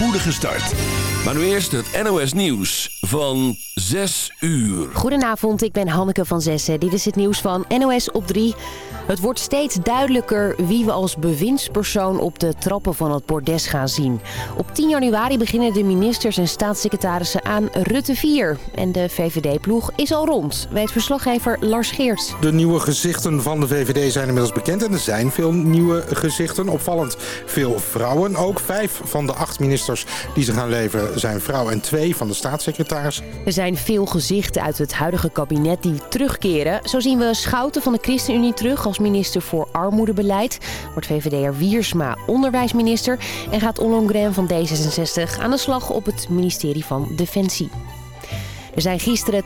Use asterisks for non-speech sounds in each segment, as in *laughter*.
spoedige start. Maar nu eerst het NOS Nieuws van 6 uur. Goedenavond, ik ben Hanneke van Zessen. Dit is het nieuws van NOS op 3. Het wordt steeds duidelijker wie we als bewindspersoon op de trappen van het bordes gaan zien. Op 10 januari beginnen de ministers en staatssecretarissen aan Rutte 4. En de VVD-ploeg is al rond, weet verslaggever Lars Geert. De nieuwe gezichten van de VVD zijn inmiddels bekend en er zijn veel nieuwe gezichten. Opvallend veel vrouwen ook. Vijf van de acht ministers die ze gaan leveren zijn vrouw en twee van de staatssecretaris. Er zijn veel gezichten uit het huidige kabinet die terugkeren. Zo zien we Schouten van de ChristenUnie terug als minister voor armoedebeleid. Wordt VVD'er Wiersma onderwijsminister. En gaat Ollongren van D66 aan de slag op het ministerie van Defensie. Er zijn gisteren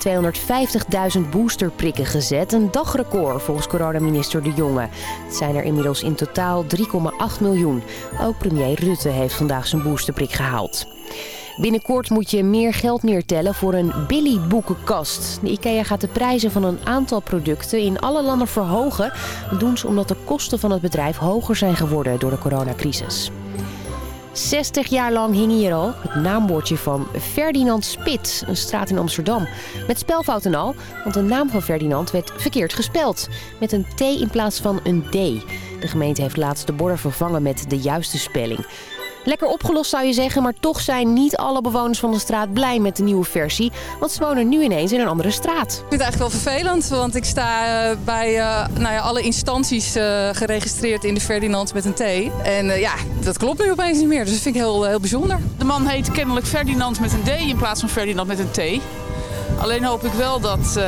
250.000 boosterprikken gezet. Een dagrecord volgens coronaminister De Jonge. Het zijn er inmiddels in totaal 3,8 miljoen. Ook premier Rutte heeft vandaag zijn boosterprik gehaald. Binnenkort moet je meer geld neertellen voor een Billy boekenkast. De IKEA gaat de prijzen van een aantal producten in alle landen verhogen. Dat doen ze omdat de kosten van het bedrijf hoger zijn geworden door de coronacrisis. 60 jaar lang hing hier al het naambordje van Ferdinand Spit, een straat in Amsterdam. Met spelfout en al, want de naam van Ferdinand werd verkeerd gespeld. Met een T in plaats van een D. De gemeente heeft laatst de borden vervangen met de juiste spelling. Lekker opgelost zou je zeggen, maar toch zijn niet alle bewoners van de straat blij met de nieuwe versie. Want ze wonen nu ineens in een andere straat. Ik vind het eigenlijk wel vervelend, want ik sta uh, bij uh, nou ja, alle instanties uh, geregistreerd in de Ferdinand met een T. En ja, dat klopt nu opeens niet meer, dus dat vind ik heel, heel bijzonder. De man heet kennelijk Ferdinand met een D in plaats van Ferdinand met een T. Alleen hoop ik wel dat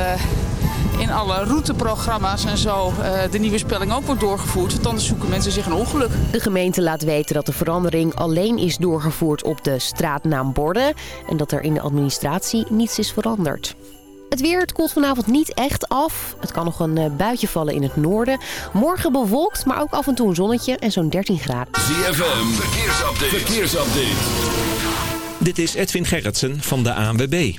in alle routeprogramma's en zo uh, de nieuwe spelling ook wordt doorgevoerd. Want anders zoeken mensen zich een ongeluk. De gemeente laat weten dat de verandering alleen is doorgevoerd op de straatnaamborden. En dat er in de administratie niets is veranderd. Het weer, het koelt vanavond niet echt af. Het kan nog een buitje vallen in het noorden. Morgen bewolkt, maar ook af en toe een zonnetje en zo'n 13 graden. ZFM, verkeersupdate. verkeersupdate. Dit is Edwin Gerritsen van de ANWB.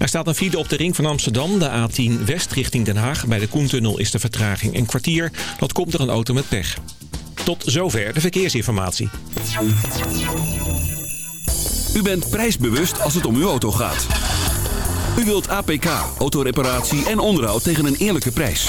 Er staat een file op de ring van Amsterdam, de A10 West richting Den Haag. Bij de Koentunnel is de vertraging een kwartier. Dat komt er een auto met pech. Tot zover de verkeersinformatie. U bent prijsbewust als het om uw auto gaat. U wilt APK, autoreparatie en onderhoud tegen een eerlijke prijs.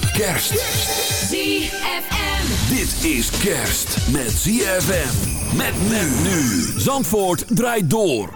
Kerst. ZFM. Dit is kerst met ZFM. Met men nu. Zandvoort draait door.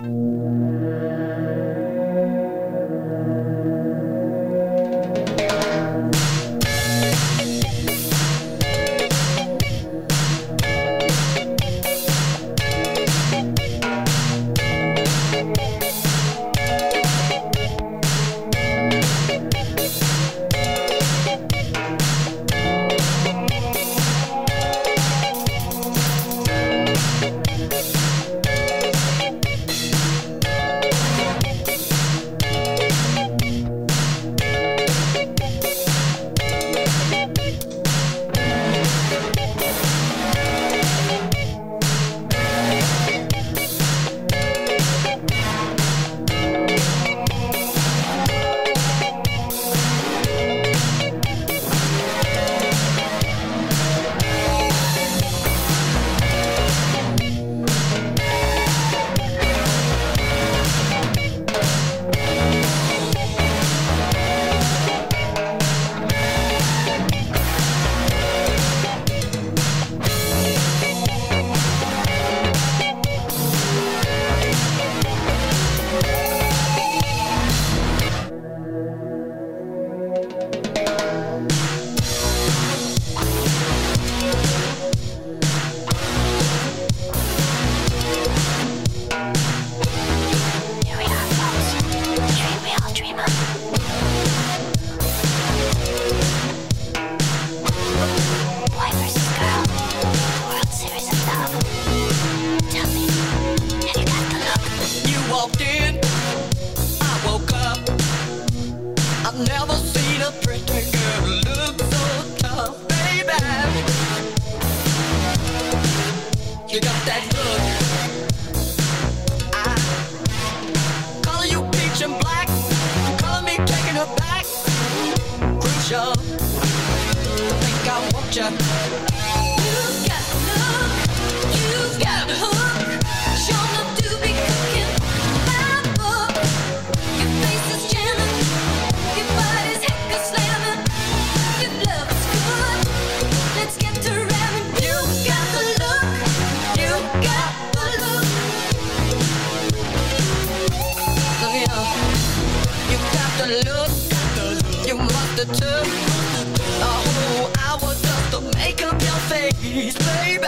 please, baby.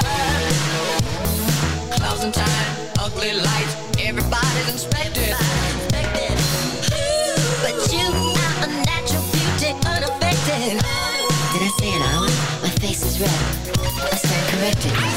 Closing time, ugly lights, everybody's inspected. But you are a natural beauty, unaffected. Did I say an hour? My face is red. I stand corrected.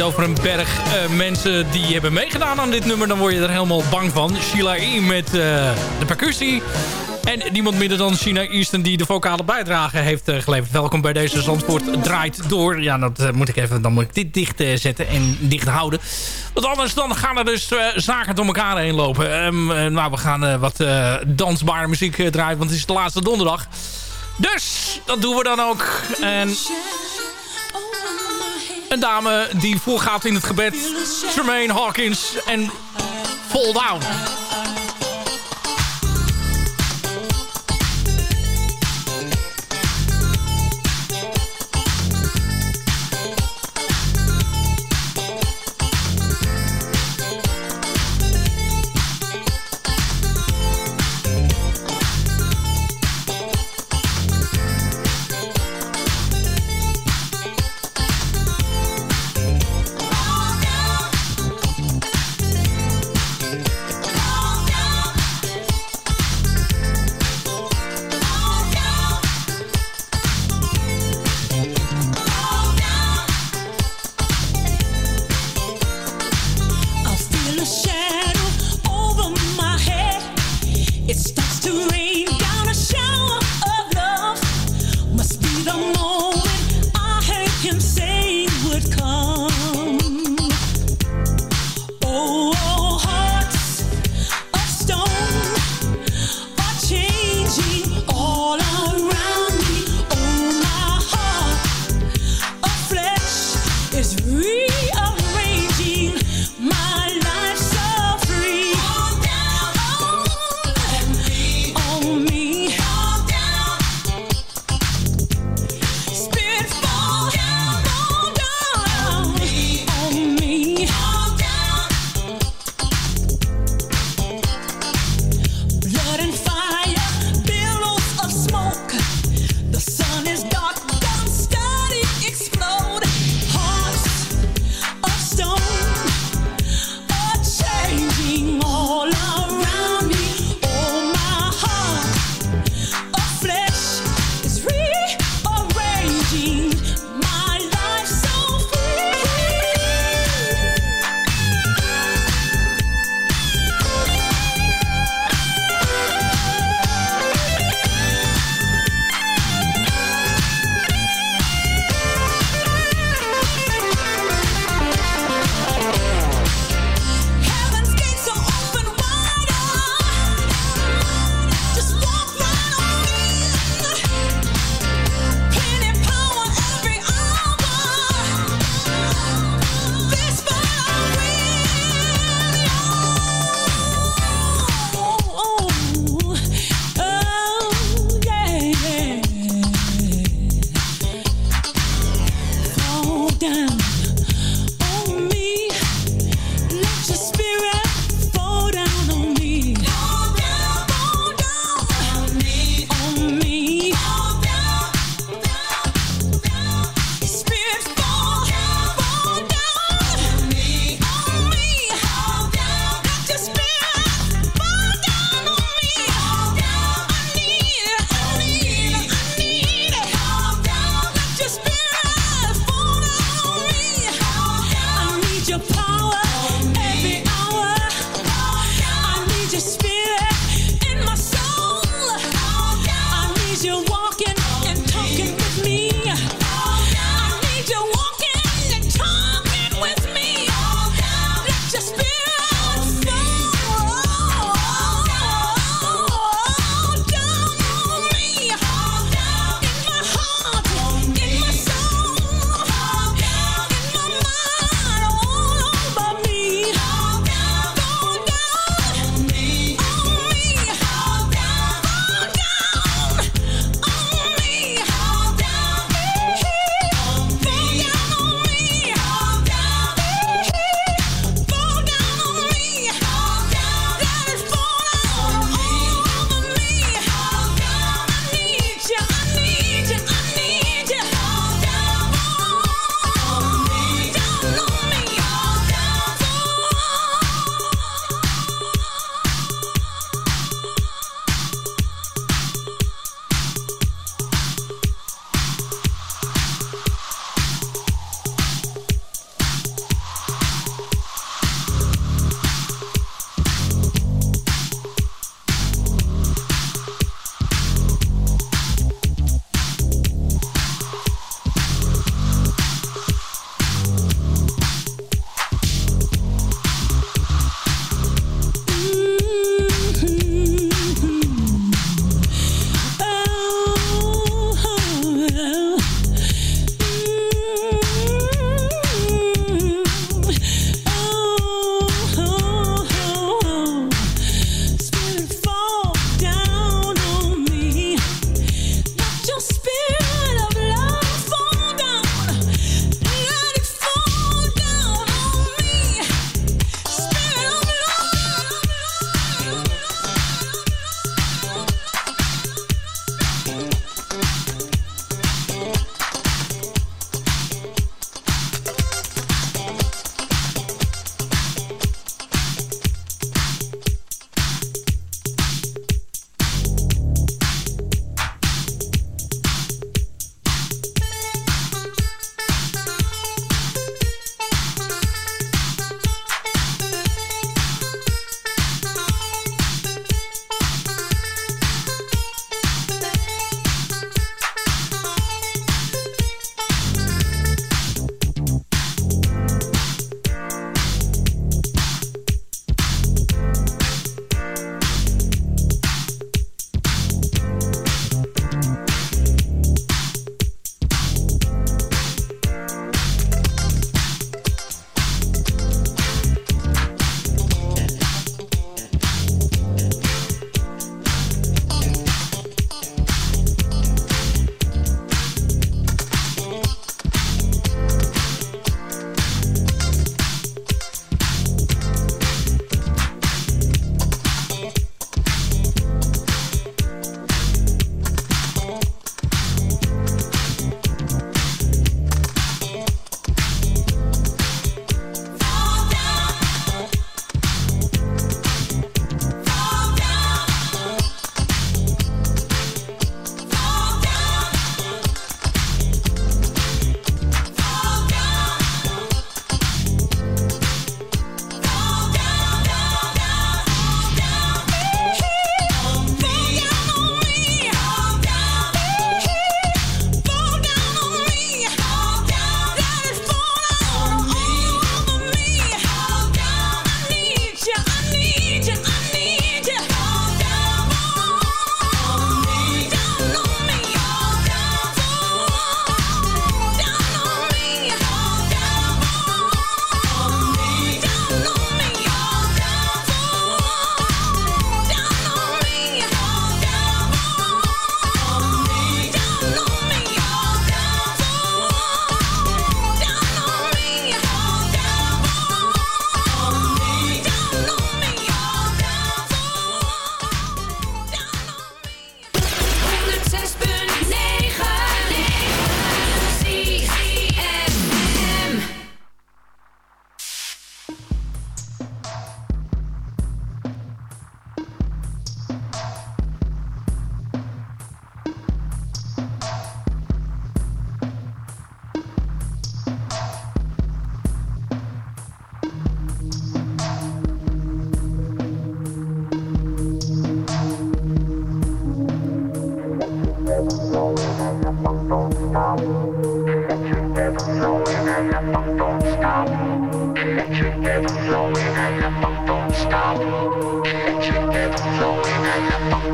het over een berg eh, mensen die hebben meegedaan aan dit nummer. Dan word je er helemaal bang van. Sheila E. met eh, de percussie. En niemand minder dan China Easton die de vocale bijdrage heeft eh, geleverd. Welkom bij deze Zandvoort draait door. Ja, dat moet ik even, dan moet ik dit dicht zetten en dicht houden. Want anders dan gaan er dus zaken door elkaar heen lopen. Um, nou, we gaan wat dansbare muziek draaien, want het is de laatste donderdag. Dus, dat doen we dan ook. En een dame die voorgaat in het gebed. Tremaine Hawkins en. Fall down.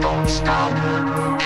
don't stop.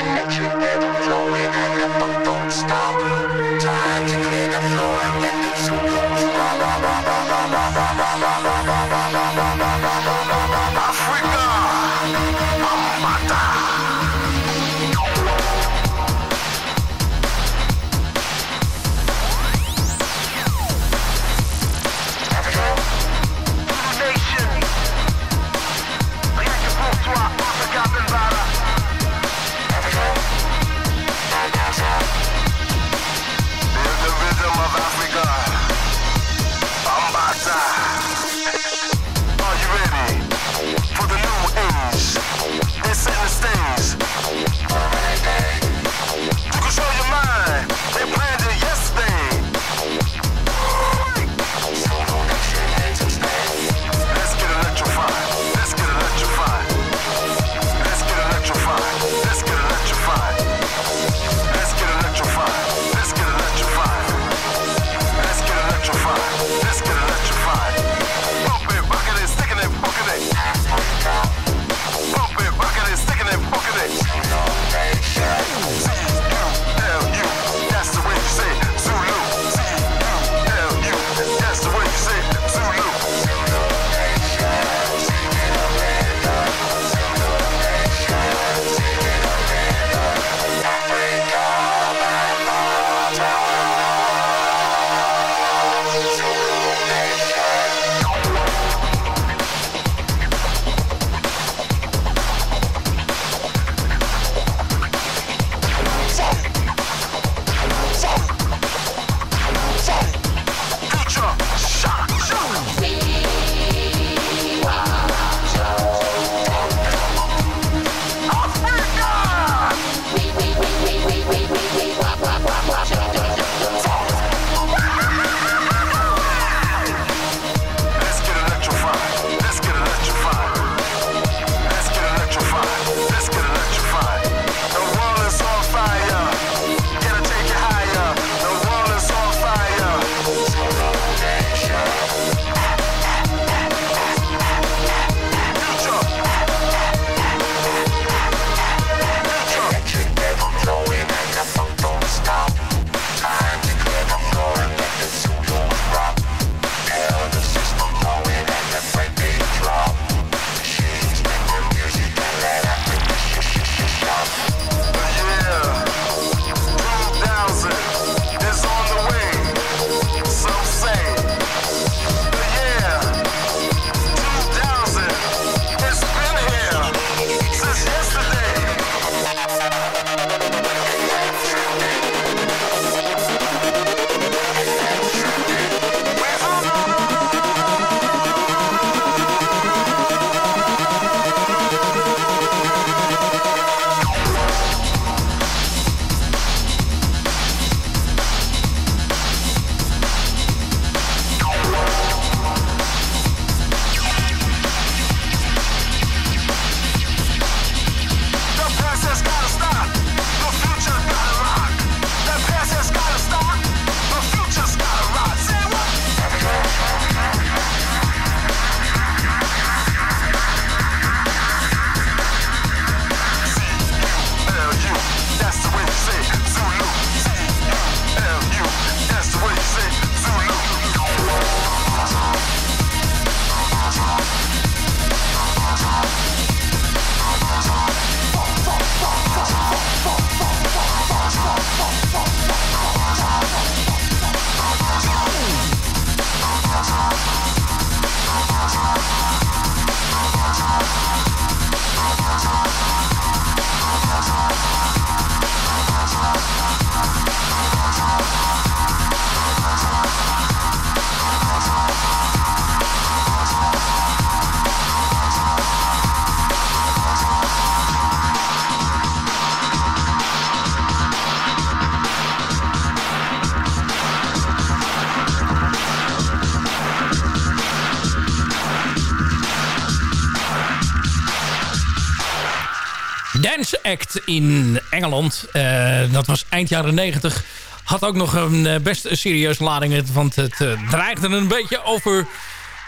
In Engeland. Eh, dat was eind jaren 90. Had ook nog een eh, best serieus lading. Want het eh, dreigde een beetje over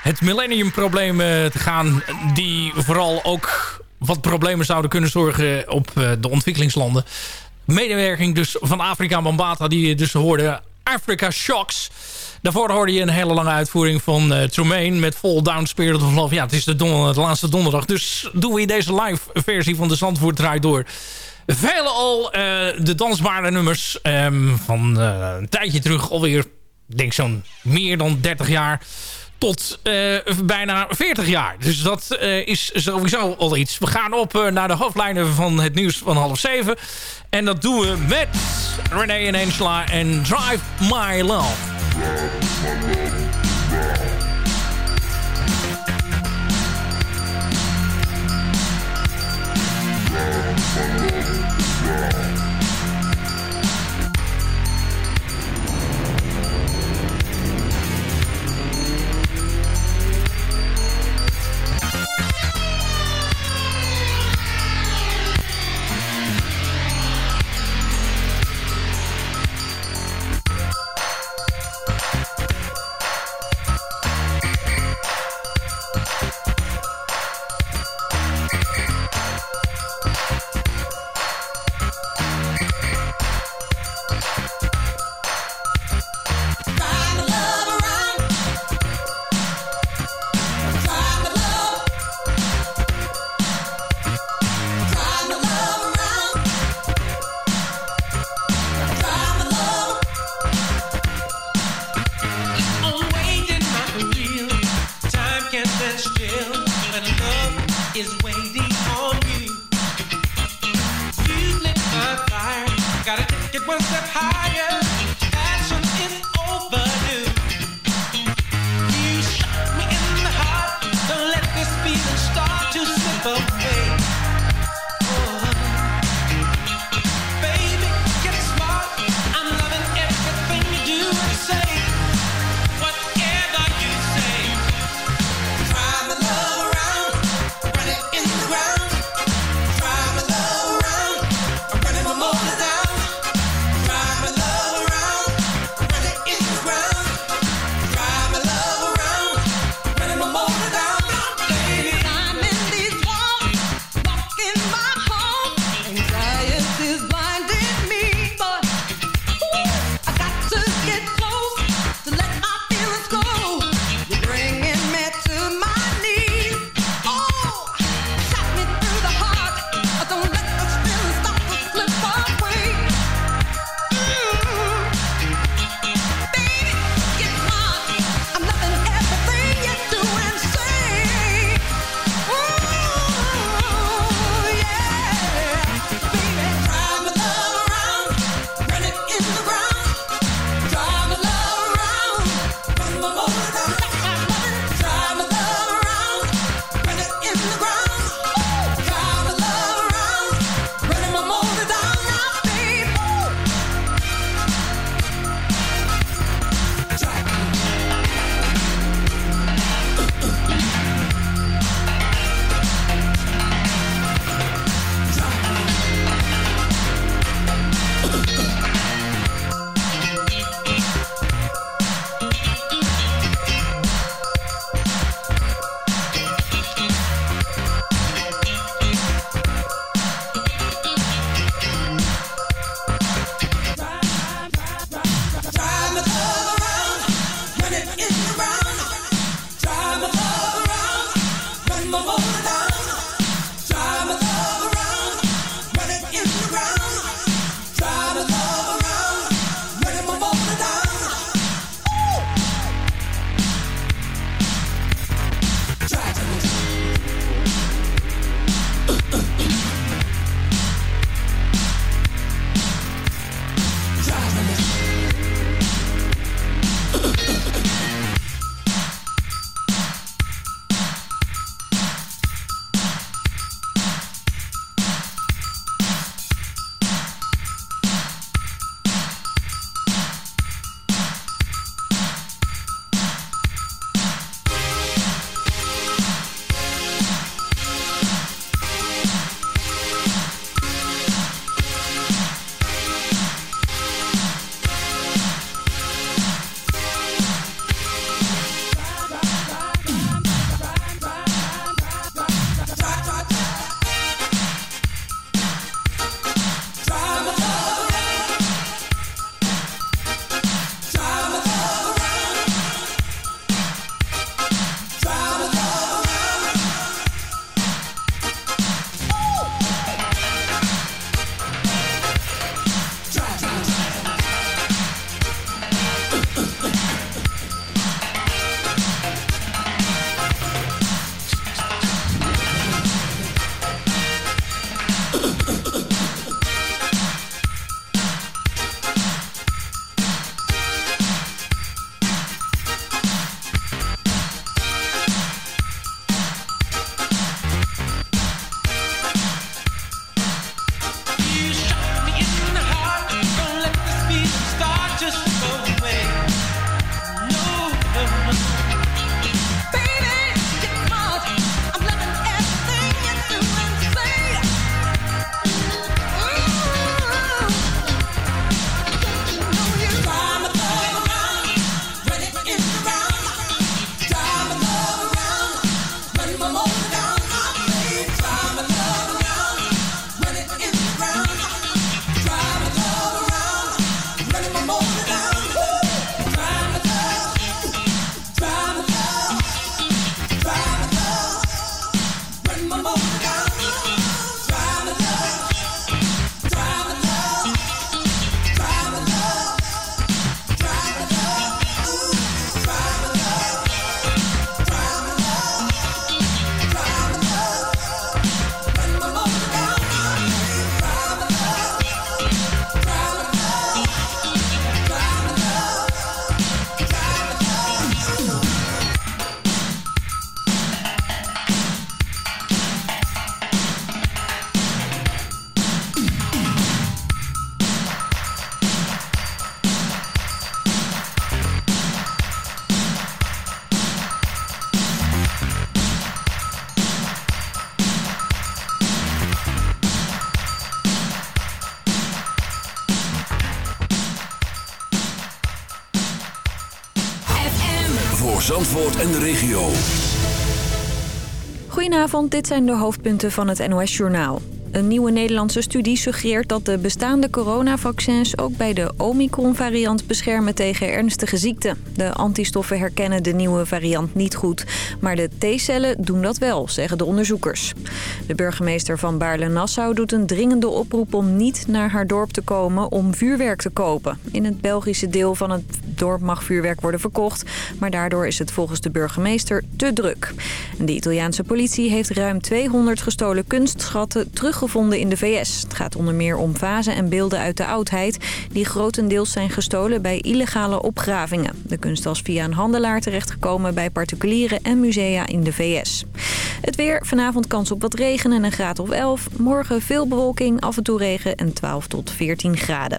het millenniumprobleem te gaan. Die vooral ook wat problemen zouden kunnen zorgen op de ontwikkelingslanden. Medewerking dus van Afrika Bambata die je dus hoorde. Africa Shocks. Daarvoor hoorde je een hele lange uitvoering van uh, met Fall Down Spirit of Love. Ja, het is de, laatste donderdag. Dus doen we deze live versie van de Zandvoort draai door. Vele al eh, de dansbare nummers ehm, van eh, een tijdje terug. Alweer, denk zo'n meer dan 30 jaar. Tot bijna 40 jaar. Dus dat is sowieso al iets. We gaan op naar de hoofdlijnen van het nieuws van half zeven. En dat doen we met René en Angela en Drive My Love. love, my love, love. Goedenavond, dit zijn de hoofdpunten van het NOS-journaal. Een nieuwe Nederlandse studie suggereert dat de bestaande coronavaccins ook bij de Omicron-variant beschermen tegen ernstige ziekten. De antistoffen herkennen de nieuwe variant niet goed, maar de T-cellen doen dat wel, zeggen de onderzoekers. De burgemeester van Baarle-Nassau doet een dringende oproep om niet naar haar dorp te komen om vuurwerk te kopen. In het Belgische deel van het dorp mag vuurwerk worden verkocht, maar daardoor is het volgens de burgemeester te druk. De Italiaanse politie heeft ruim 200 gestolen kunstschatten teruggevonden in de VS. Het gaat onder meer om vazen en beelden uit de oudheid... die grotendeels zijn gestolen bij illegale opgravingen. De kunst via een handelaar terechtgekomen bij particulieren en musea in de VS. Het weer, vanavond kans op wat regen en een graad of 11. Morgen veel bewolking, af en toe regen en 12 tot 14 graden.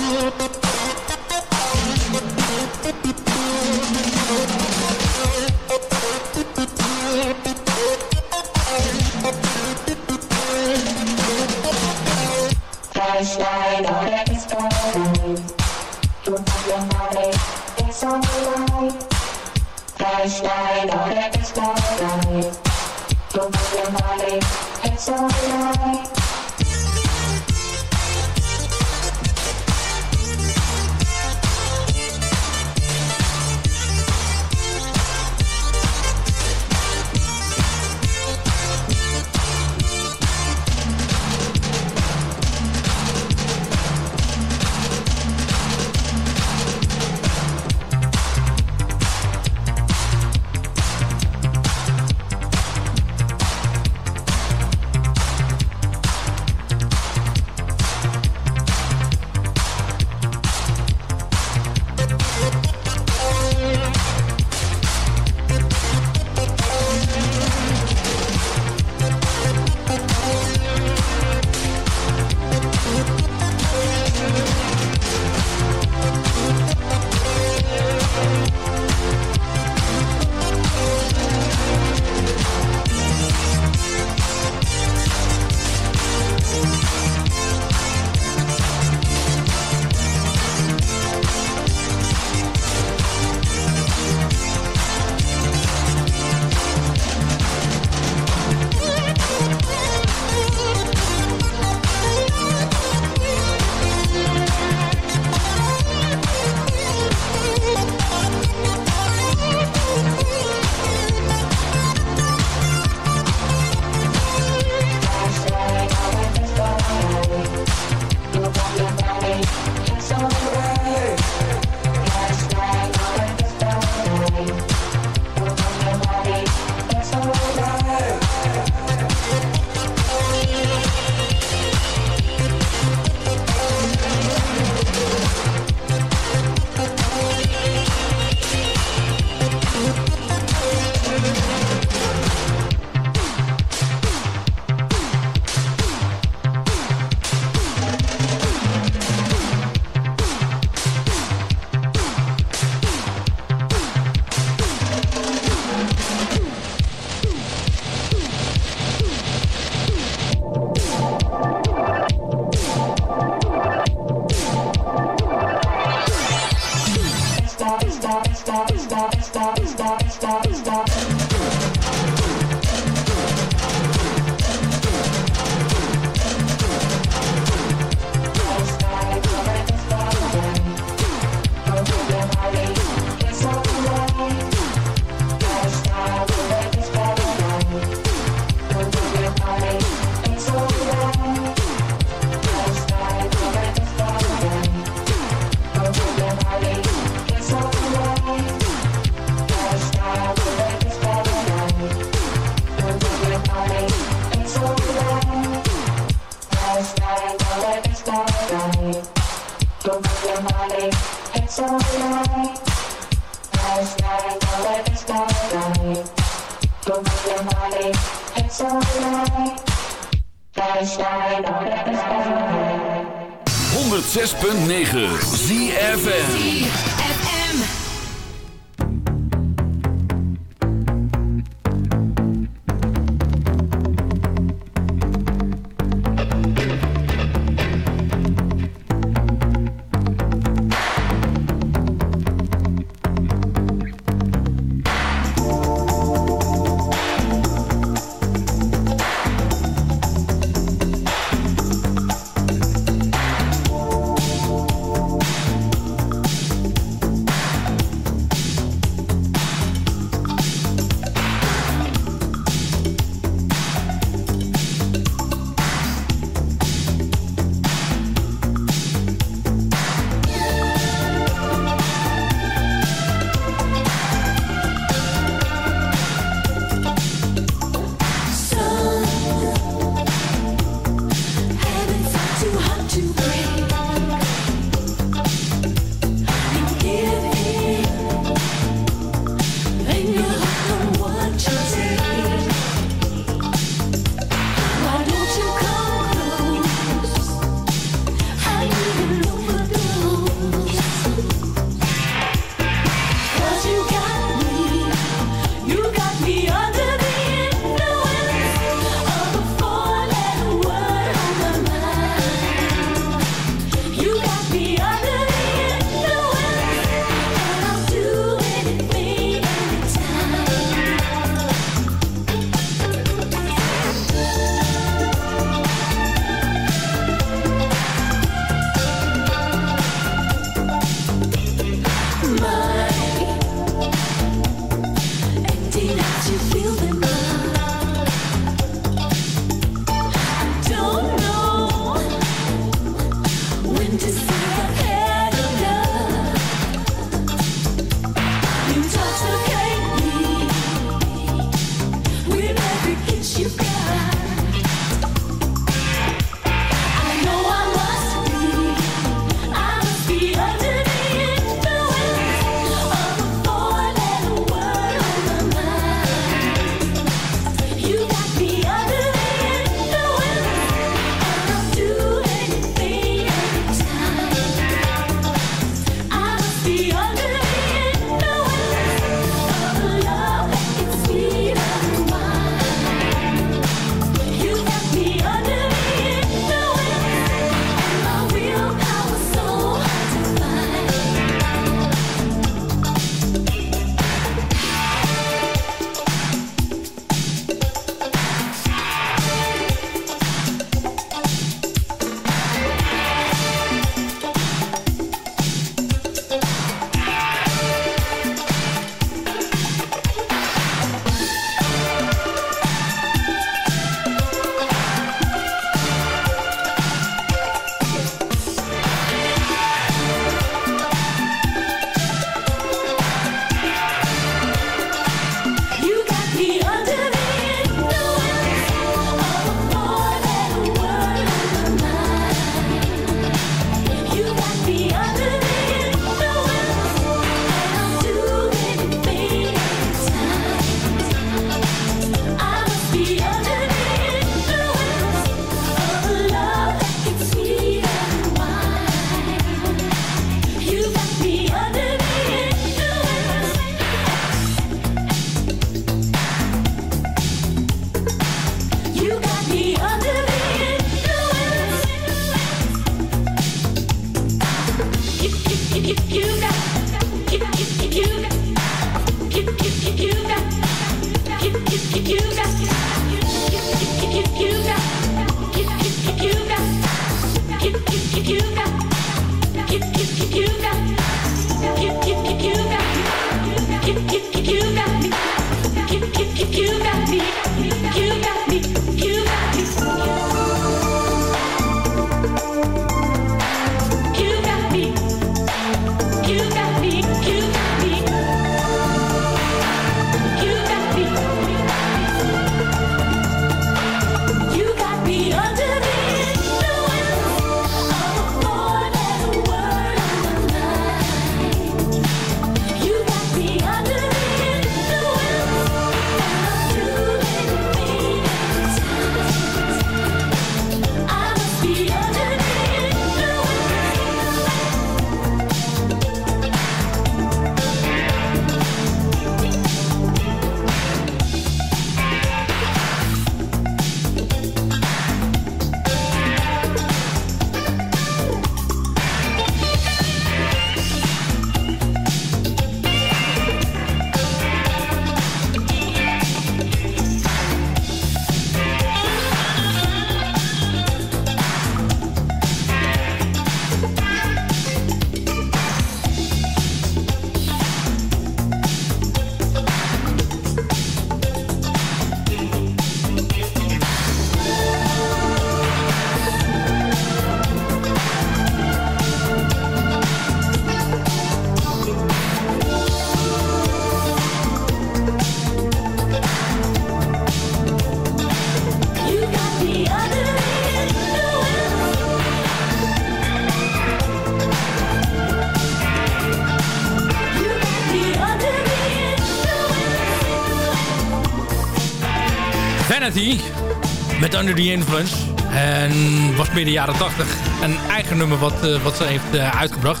The Influence. En was midden jaren 80 een eigen nummer wat, eh, wat ze heeft eh, uitgebracht.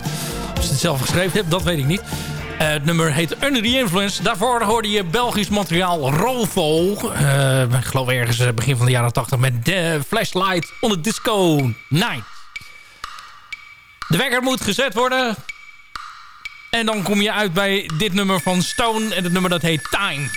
Of ze het zelf geschreven heeft, dat weet ik niet. Eh, het nummer heet Under the Influence. Daarvoor hoorde je Belgisch materiaal Rovo. Eh, ik geloof ergens begin van de jaren 80 met de Flashlight on the Disco Night. De wekker moet gezet worden. En dan kom je uit bij dit nummer van Stone. En het nummer dat heet Time.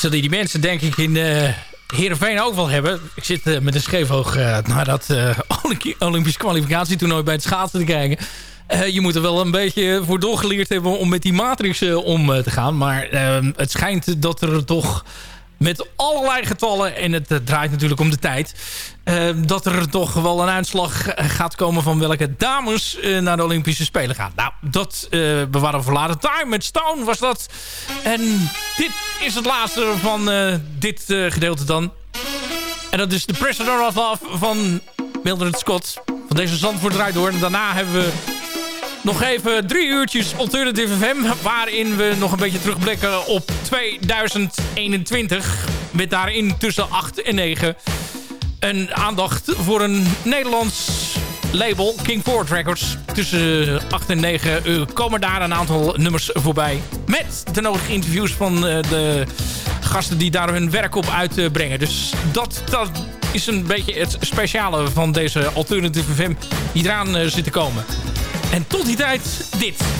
Zullen die mensen denk ik in eh Heerenveen ook wel hebben. Ik zit eh, met een scheef oog eh, naar dat *laughs* Olympi- Olympisch kwalificatietoernooi bij het schaatsen te kijken. Je moet er wel een beetje voor doorgeleerd hebben om met die matrix om te gaan. Maar het schijnt dat er toch met allerlei getallen, en het eh, draait natuurlijk om de tijd... eh, dat er toch wel een uitslag eh, gaat komen van welke dames eh, naar de Olympische Spelen gaan. Nou, dat eh, bewaren we voor later. Time met Stone was dat. En dit is het laatste van eh, dit eh, gedeelte dan. En dat is The Prisoner of Love van Mildred Scott. Van deze Zandvoort draait door. En daarna hebben we nog even drie uurtjes Alternative FM. Waarin we nog een beetje terugblikken op 2021. Met daarin tussen 8 en 9 een aandacht voor een Nederlands label, King Ford Records. Tussen 8 en 9 eh, komen daar een aantal nummers voorbij. Met de nodige interviews van eh, de gasten die daar hun werk op uitbrengen. Dus dat, dat is een beetje het speciale van deze Alternative FM die eraan eh, zit te komen. En tot die tijd dit.